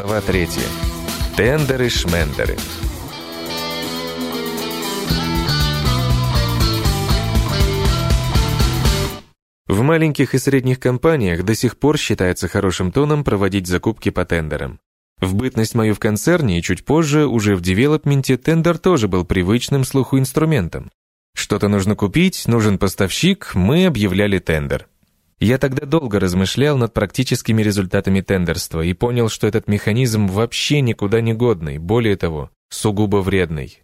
Глава 3. Тендеры-шмендеры. В маленьких и средних компаниях до сих пор считается хорошим тоном проводить закупки по тендерам. В бытность мою в концерне и чуть позже, уже в девелопменте, тендер тоже был привычным слуху инструментом. Что-то нужно купить, нужен поставщик, мы объявляли тендер. Я тогда долго размышлял над практическими результатами тендерства и понял, что этот механизм вообще никуда не годный, более того, сугубо вредный.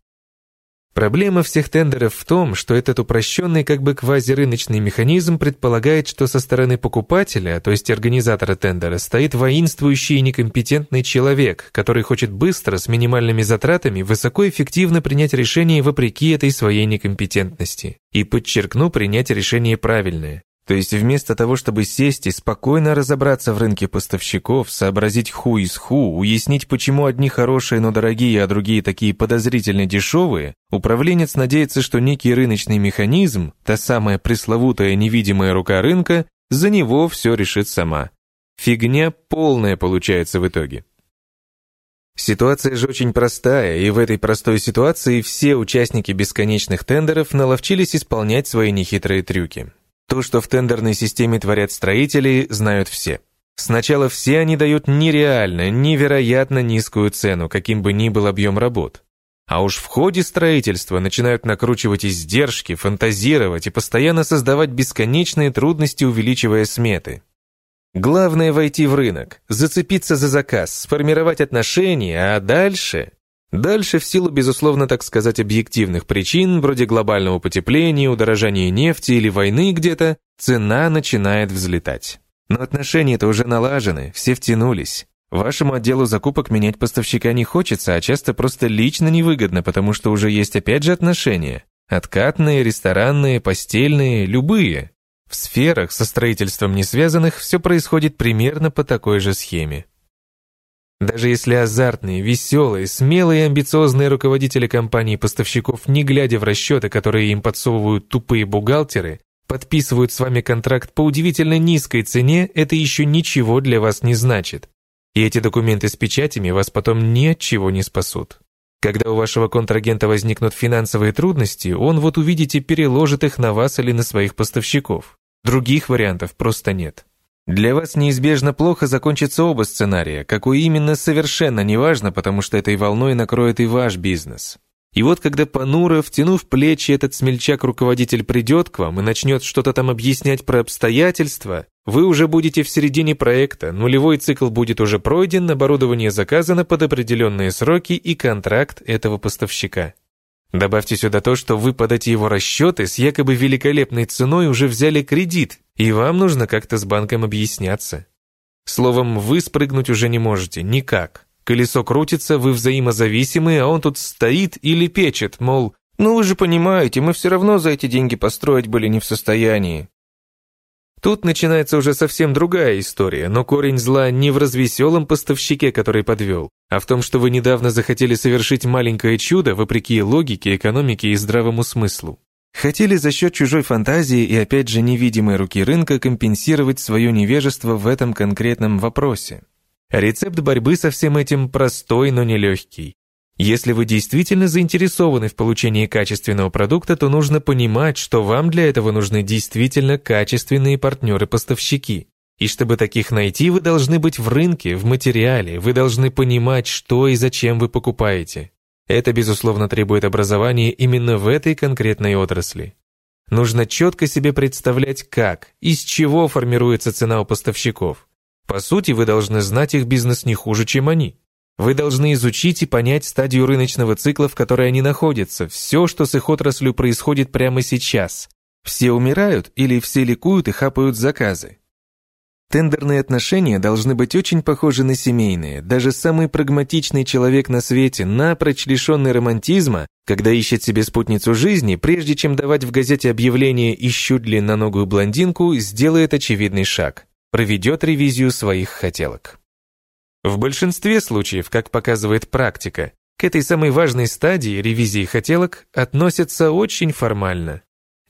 Проблема всех тендеров в том, что этот упрощенный как бы квазирыночный механизм предполагает, что со стороны покупателя, то есть организатора тендера, стоит воинствующий и некомпетентный человек, который хочет быстро, с минимальными затратами, высокоэффективно принять решение вопреки этой своей некомпетентности. И, подчеркну, принять решение правильное. То есть вместо того, чтобы сесть и спокойно разобраться в рынке поставщиков, сообразить ху из ху, уяснить, почему одни хорошие, но дорогие, а другие такие подозрительно дешевые, управленец надеется, что некий рыночный механизм, та самая пресловутая невидимая рука рынка, за него все решит сама. Фигня полная получается в итоге. Ситуация же очень простая, и в этой простой ситуации все участники бесконечных тендеров наловчились исполнять свои нехитрые трюки. То, что в тендерной системе творят строители, знают все. Сначала все они дают нереально, невероятно низкую цену, каким бы ни был объем работ. А уж в ходе строительства начинают накручивать издержки, фантазировать и постоянно создавать бесконечные трудности, увеличивая сметы. Главное войти в рынок, зацепиться за заказ, сформировать отношения, а дальше Дальше, в силу, безусловно, так сказать, объективных причин, вроде глобального потепления, удорожания нефти или войны где-то, цена начинает взлетать. Но отношения-то уже налажены, все втянулись. Вашему отделу закупок менять поставщика не хочется, а часто просто лично невыгодно, потому что уже есть опять же отношения. Откатные, ресторанные, постельные, любые. В сферах со строительством не связанных все происходит примерно по такой же схеме. Даже если азартные, веселые, смелые и амбициозные руководители компаний-поставщиков, не глядя в расчеты, которые им подсовывают тупые бухгалтеры, подписывают с вами контракт по удивительно низкой цене, это еще ничего для вас не значит. И эти документы с печатями вас потом ни от чего не спасут. Когда у вашего контрагента возникнут финансовые трудности, он, вот увидите, переложит их на вас или на своих поставщиков. Других вариантов просто нет. Для вас неизбежно плохо закончится оба сценария, какой именно совершенно неважно, потому что этой волной накроет и ваш бизнес. И вот когда понуро, втянув плечи, этот смельчак-руководитель придет к вам и начнет что-то там объяснять про обстоятельства, вы уже будете в середине проекта, нулевой цикл будет уже пройден, оборудование заказано под определенные сроки и контракт этого поставщика. Добавьте сюда то, что вы под эти его расчеты с якобы великолепной ценой уже взяли кредит, и вам нужно как-то с банком объясняться. Словом, вы спрыгнуть уже не можете, никак. Колесо крутится, вы взаимозависимы, а он тут стоит или печет, мол, «Ну вы же понимаете, мы все равно за эти деньги построить были не в состоянии». Тут начинается уже совсем другая история, но корень зла не в развеселом поставщике, который подвел, а в том, что вы недавно захотели совершить маленькое чудо вопреки логике, экономике и здравому смыслу. Хотели за счет чужой фантазии и опять же невидимой руки рынка компенсировать свое невежество в этом конкретном вопросе. Рецепт борьбы со всем этим простой, но нелегкий. Если вы действительно заинтересованы в получении качественного продукта, то нужно понимать, что вам для этого нужны действительно качественные партнеры-поставщики. И чтобы таких найти, вы должны быть в рынке, в материале, вы должны понимать, что и зачем вы покупаете. Это, безусловно, требует образования именно в этой конкретной отрасли. Нужно четко себе представлять, как, из чего формируется цена у поставщиков. По сути, вы должны знать их бизнес не хуже, чем они. Вы должны изучить и понять стадию рыночного цикла, в которой они находятся, все, что с их отраслью происходит прямо сейчас. Все умирают или все ликуют и хапают заказы. Тендерные отношения должны быть очень похожи на семейные. Даже самый прагматичный человек на свете, напрочь лишенный романтизма, когда ищет себе спутницу жизни, прежде чем давать в газете объявление «Ищу длинноногую блондинку», сделает очевидный шаг. Проведет ревизию своих хотелок. В большинстве случаев, как показывает практика, к этой самой важной стадии ревизии хотелок относятся очень формально.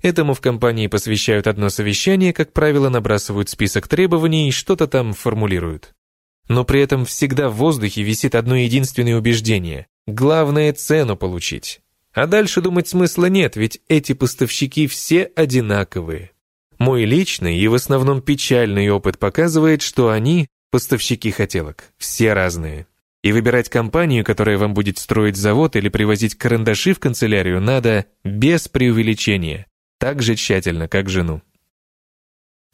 Этому в компании посвящают одно совещание, как правило, набрасывают список требований и что-то там формулируют. но при этом всегда в воздухе висит одно единственное убеждение. Главное цену получить. А дальше думать смысла нет, ведь эти поставщики все одинаковые. Мой личный и в основном печальный опыт показывает, что они, поставщики хотелок, все разные. И выбирать компанию, которая вам будет строить завод или привозить карандаши в канцелярию, надо без преувеличения, так же тщательно, как жену.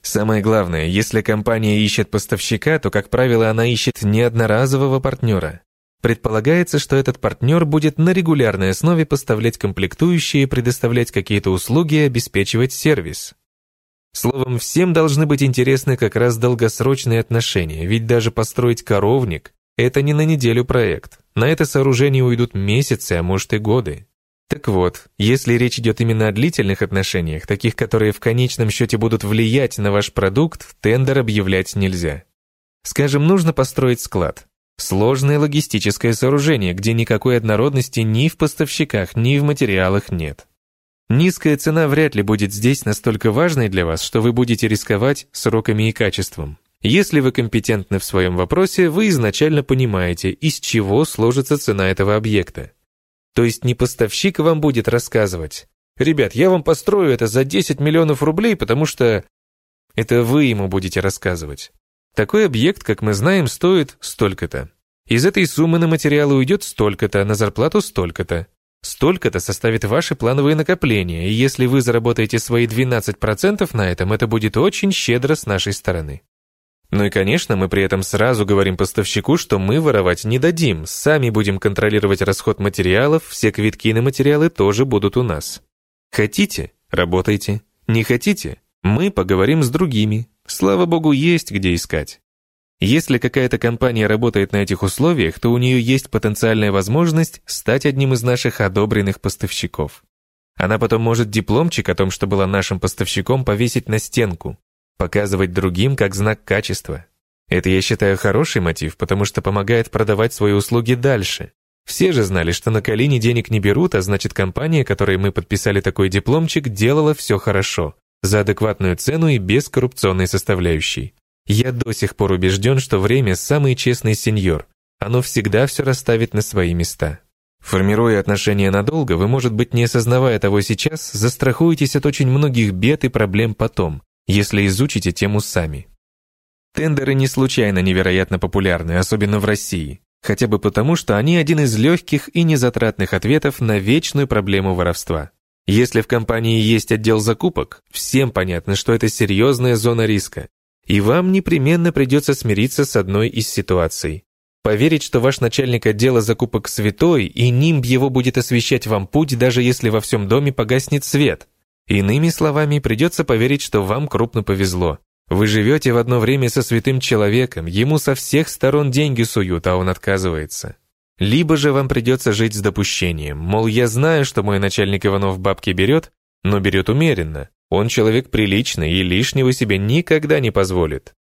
Самое главное, если компания ищет поставщика, то, как правило, она ищет не одноразового партнера. Предполагается, что этот партнер будет на регулярной основе поставлять комплектующие, предоставлять какие-то услуги и обеспечивать сервис. Словом, всем должны быть интересны как раз долгосрочные отношения, ведь даже построить коровник – это не на неделю проект. На это сооружение уйдут месяцы, а может и годы. Так вот, если речь идет именно о длительных отношениях, таких, которые в конечном счете будут влиять на ваш продукт, тендер объявлять нельзя. Скажем, нужно построить склад. Сложное логистическое сооружение, где никакой однородности ни в поставщиках, ни в материалах нет. Низкая цена вряд ли будет здесь настолько важной для вас, что вы будете рисковать сроками и качеством. Если вы компетентны в своем вопросе, вы изначально понимаете, из чего сложится цена этого объекта. То есть не поставщик вам будет рассказывать, «Ребят, я вам построю это за 10 миллионов рублей, потому что...» Это вы ему будете рассказывать. Такой объект, как мы знаем, стоит столько-то. Из этой суммы на материалы уйдет столько-то, на зарплату столько-то. Столько-то составит ваши плановые накопления, и если вы заработаете свои 12% на этом, это будет очень щедро с нашей стороны. Ну и, конечно, мы при этом сразу говорим поставщику, что мы воровать не дадим, сами будем контролировать расход материалов, все квитки на материалы тоже будут у нас. Хотите – работайте. Не хотите – мы поговорим с другими. Слава богу, есть где искать. Если какая-то компания работает на этих условиях, то у нее есть потенциальная возможность стать одним из наших одобренных поставщиков. Она потом может дипломчик о том, что была нашим поставщиком, повесить на стенку, показывать другим как знак качества. Это я считаю хороший мотив, потому что помогает продавать свои услуги дальше. Все же знали, что на Калине денег не берут, а значит компания, которой мы подписали такой дипломчик, делала все хорошо, за адекватную цену и без коррупционной составляющей. Я до сих пор убежден, что время – самый честный сеньор. Оно всегда все расставит на свои места. Формируя отношения надолго, вы, может быть, не осознавая того сейчас, застрахуетесь от очень многих бед и проблем потом, если изучите тему сами. Тендеры не случайно невероятно популярны, особенно в России. Хотя бы потому, что они один из легких и незатратных ответов на вечную проблему воровства. Если в компании есть отдел закупок, всем понятно, что это серьезная зона риска, и вам непременно придется смириться с одной из ситуаций. Поверить, что ваш начальник отдела закупок святой, и нимб его будет освещать вам путь, даже если во всем доме погаснет свет. Иными словами, придется поверить, что вам крупно повезло. Вы живете в одно время со святым человеком, ему со всех сторон деньги суют, а он отказывается. Либо же вам придется жить с допущением, мол, я знаю, что мой начальник Иванов бабки берет, но берет умеренно, он человек приличный и лишнего себе никогда не позволит.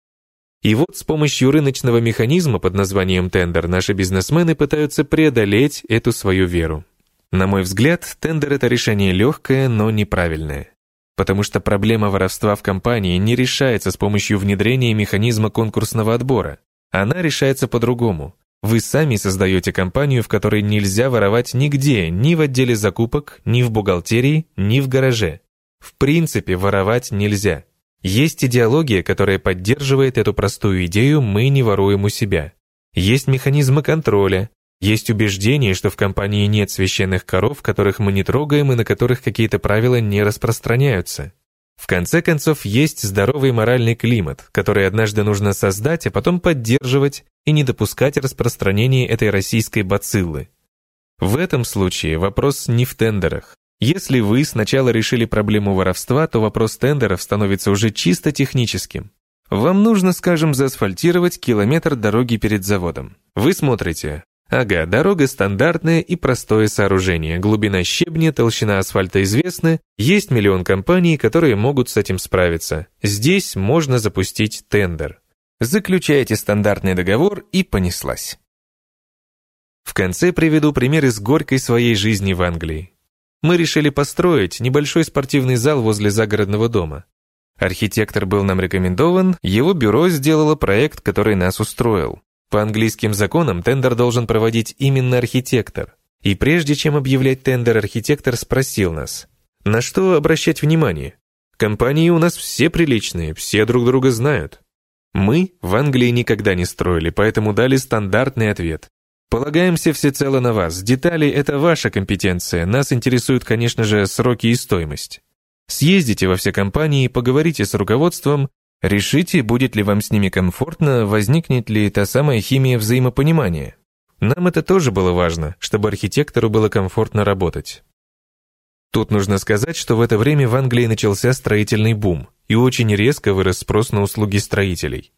И вот с помощью рыночного механизма под названием тендер наши бизнесмены пытаются преодолеть эту свою веру. На мой взгляд, тендер – это решение легкое, но неправильное. Потому что проблема воровства в компании не решается с помощью внедрения механизма конкурсного отбора. Она решается по-другому. Вы сами создаете компанию, в которой нельзя воровать нигде, ни в отделе закупок, ни в бухгалтерии, ни в гараже. В принципе, воровать нельзя. Есть идеология, которая поддерживает эту простую идею «мы не воруем у себя». Есть механизмы контроля, есть убеждение, что в компании нет священных коров, которых мы не трогаем и на которых какие-то правила не распространяются. В конце концов, есть здоровый моральный климат, который однажды нужно создать, а потом поддерживать и не допускать распространения этой российской бациллы. В этом случае вопрос не в тендерах. Если вы сначала решили проблему воровства, то вопрос тендеров становится уже чисто техническим. Вам нужно, скажем, заасфальтировать километр дороги перед заводом. Вы смотрите. Ага, дорога стандартная и простое сооружение, глубина щебня, толщина асфальта известны, есть миллион компаний, которые могут с этим справиться. Здесь можно запустить тендер. Заключаете стандартный договор и понеслась. В конце приведу пример из горькой своей жизни в Англии мы решили построить небольшой спортивный зал возле загородного дома. Архитектор был нам рекомендован, его бюро сделало проект, который нас устроил. По английским законам тендер должен проводить именно архитектор. И прежде чем объявлять тендер, архитектор спросил нас, на что обращать внимание? Компании у нас все приличные, все друг друга знают. Мы в Англии никогда не строили, поэтому дали стандартный ответ. Полагаемся всецело на вас. Детали — это ваша компетенция. Нас интересуют, конечно же, сроки и стоимость. Съездите во все компании, поговорите с руководством, решите, будет ли вам с ними комфортно, возникнет ли та самая химия взаимопонимания. Нам это тоже было важно, чтобы архитектору было комфортно работать. Тут нужно сказать, что в это время в Англии начался строительный бум, и очень резко вырос спрос на услуги строителей.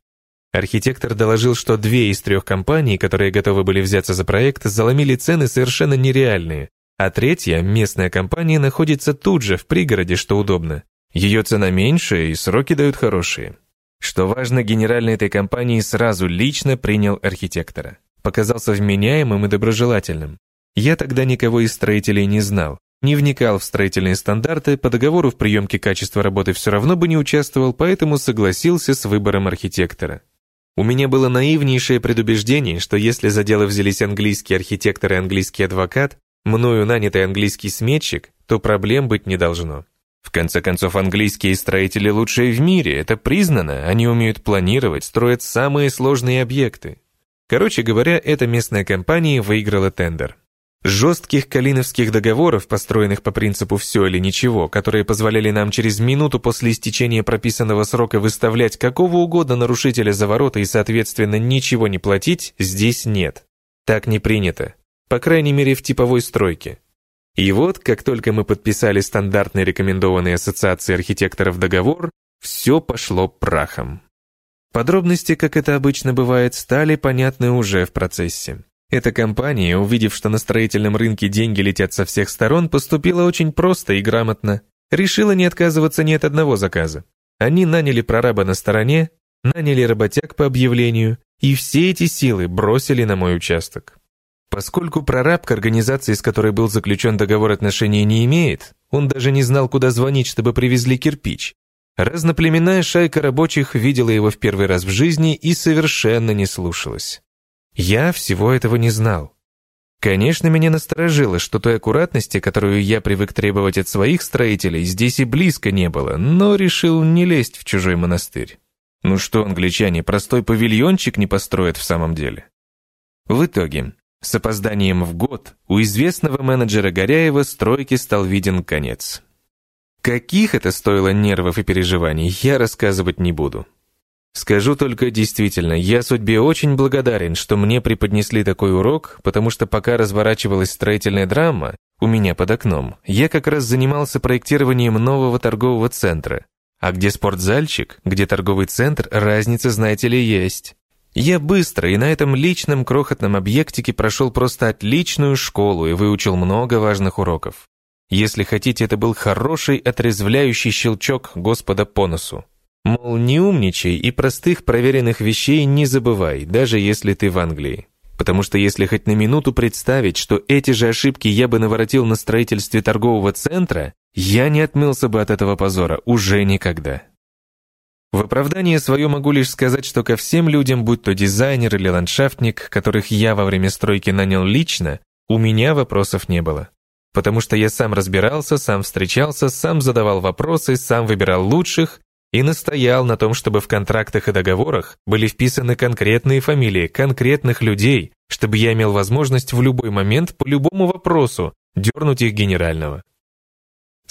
Архитектор доложил, что две из трех компаний, которые готовы были взяться за проект, заломили цены совершенно нереальные, а третья, местная компания, находится тут же, в пригороде, что удобно. Ее цена меньше и сроки дают хорошие. Что важно, генеральный этой компании сразу лично принял архитектора. Показался вменяемым и доброжелательным. Я тогда никого из строителей не знал, не вникал в строительные стандарты, по договору в приемке качества работы все равно бы не участвовал, поэтому согласился с выбором архитектора. У меня было наивнейшее предубеждение, что если за дело взялись английский архитектор и английский адвокат, мною нанятый английский сметчик, то проблем быть не должно. В конце концов, английские строители лучшие в мире, это признано, они умеют планировать, строят самые сложные объекты. Короче говоря, эта местная компания выиграла тендер. Жестких калиновских договоров, построенных по принципу «все или ничего», которые позволяли нам через минуту после истечения прописанного срока выставлять какого угодно нарушителя за ворота и, соответственно, ничего не платить, здесь нет. Так не принято. По крайней мере, в типовой стройке. И вот, как только мы подписали стандартный рекомендованный ассоциацией архитекторов договор, все пошло прахом. Подробности, как это обычно бывает, стали понятны уже в процессе. Эта компания, увидев, что на строительном рынке деньги летят со всех сторон, поступила очень просто и грамотно. Решила не отказываться ни от одного заказа. Они наняли прораба на стороне, наняли работяг по объявлению, и все эти силы бросили на мой участок. Поскольку прораб к организации, с которой был заключен договор отношения, не имеет, он даже не знал, куда звонить, чтобы привезли кирпич. Разноплеменная шайка рабочих видела его в первый раз в жизни и совершенно не слушалась. Я всего этого не знал. Конечно, меня насторожило, что той аккуратности, которую я привык требовать от своих строителей, здесь и близко не было, но решил не лезть в чужой монастырь. Ну что, англичане, простой павильончик не построят в самом деле? В итоге, с опозданием в год у известного менеджера Горяева стройки стал виден конец. Каких это стоило нервов и переживаний, я рассказывать не буду. Скажу только действительно, я судьбе очень благодарен, что мне преподнесли такой урок, потому что пока разворачивалась строительная драма, у меня под окном, я как раз занимался проектированием нового торгового центра. А где спортзальчик, где торговый центр, разница, знаете ли, есть. Я быстро и на этом личном крохотном объектике прошел просто отличную школу и выучил много важных уроков. Если хотите, это был хороший отрезвляющий щелчок Господа по носу. Мол, не умничай и простых проверенных вещей не забывай, даже если ты в Англии. Потому что если хоть на минуту представить, что эти же ошибки я бы наворотил на строительстве торгового центра, я не отмылся бы от этого позора уже никогда. В оправдание свое могу лишь сказать, что ко всем людям, будь то дизайнер или ландшафтник, которых я во время стройки нанял лично, у меня вопросов не было. Потому что я сам разбирался, сам встречался, сам задавал вопросы, сам выбирал лучших и настоял на том, чтобы в контрактах и договорах были вписаны конкретные фамилии конкретных людей, чтобы я имел возможность в любой момент по любому вопросу дернуть их генерального.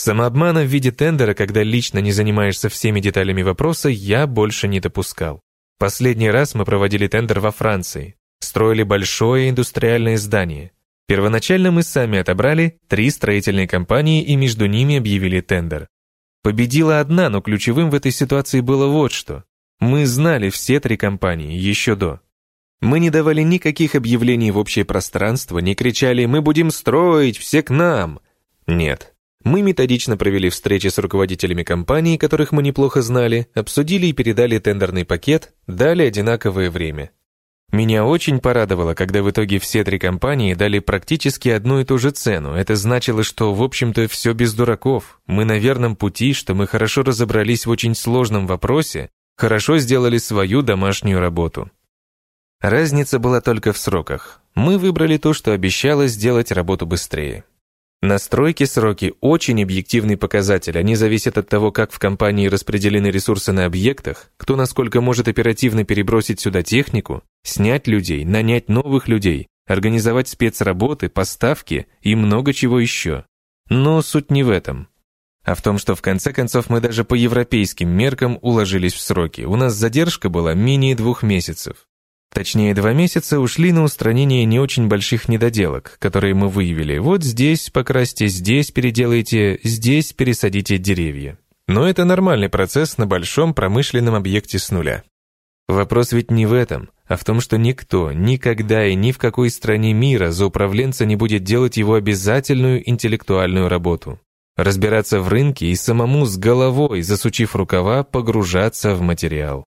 Самообмана в виде тендера, когда лично не занимаешься всеми деталями вопроса, я больше не допускал. Последний раз мы проводили тендер во Франции. Строили большое индустриальное здание. Первоначально мы сами отобрали три строительные компании и между ними объявили тендер. Победила одна, но ключевым в этой ситуации было вот что. Мы знали все три компании еще до. Мы не давали никаких объявлений в общее пространство, не кричали «Мы будем строить, все к нам!» Нет. Мы методично провели встречи с руководителями компаний, которых мы неплохо знали, обсудили и передали тендерный пакет, дали одинаковое время. Меня очень порадовало, когда в итоге все три компании дали практически одну и ту же цену. Это значило, что, в общем-то, все без дураков. Мы на верном пути, что мы хорошо разобрались в очень сложном вопросе, хорошо сделали свою домашнюю работу. Разница была только в сроках. Мы выбрали то, что обещало сделать работу быстрее. Настройки сроки – очень объективный показатель. Они зависят от того, как в компании распределены ресурсы на объектах, кто насколько может оперативно перебросить сюда технику, снять людей, нанять новых людей, организовать спецработы, поставки и много чего еще. Но суть не в этом. А в том, что в конце концов мы даже по европейским меркам уложились в сроки. У нас задержка была менее двух месяцев. Точнее, два месяца ушли на устранение не очень больших недоделок, которые мы выявили. Вот здесь покрасьте, здесь переделайте, здесь пересадите деревья. Но это нормальный процесс на большом промышленном объекте с нуля. Вопрос ведь не в этом, а в том, что никто, никогда и ни в какой стране мира за управленца не будет делать его обязательную интеллектуальную работу. Разбираться в рынке и самому с головой, засучив рукава, погружаться в материал.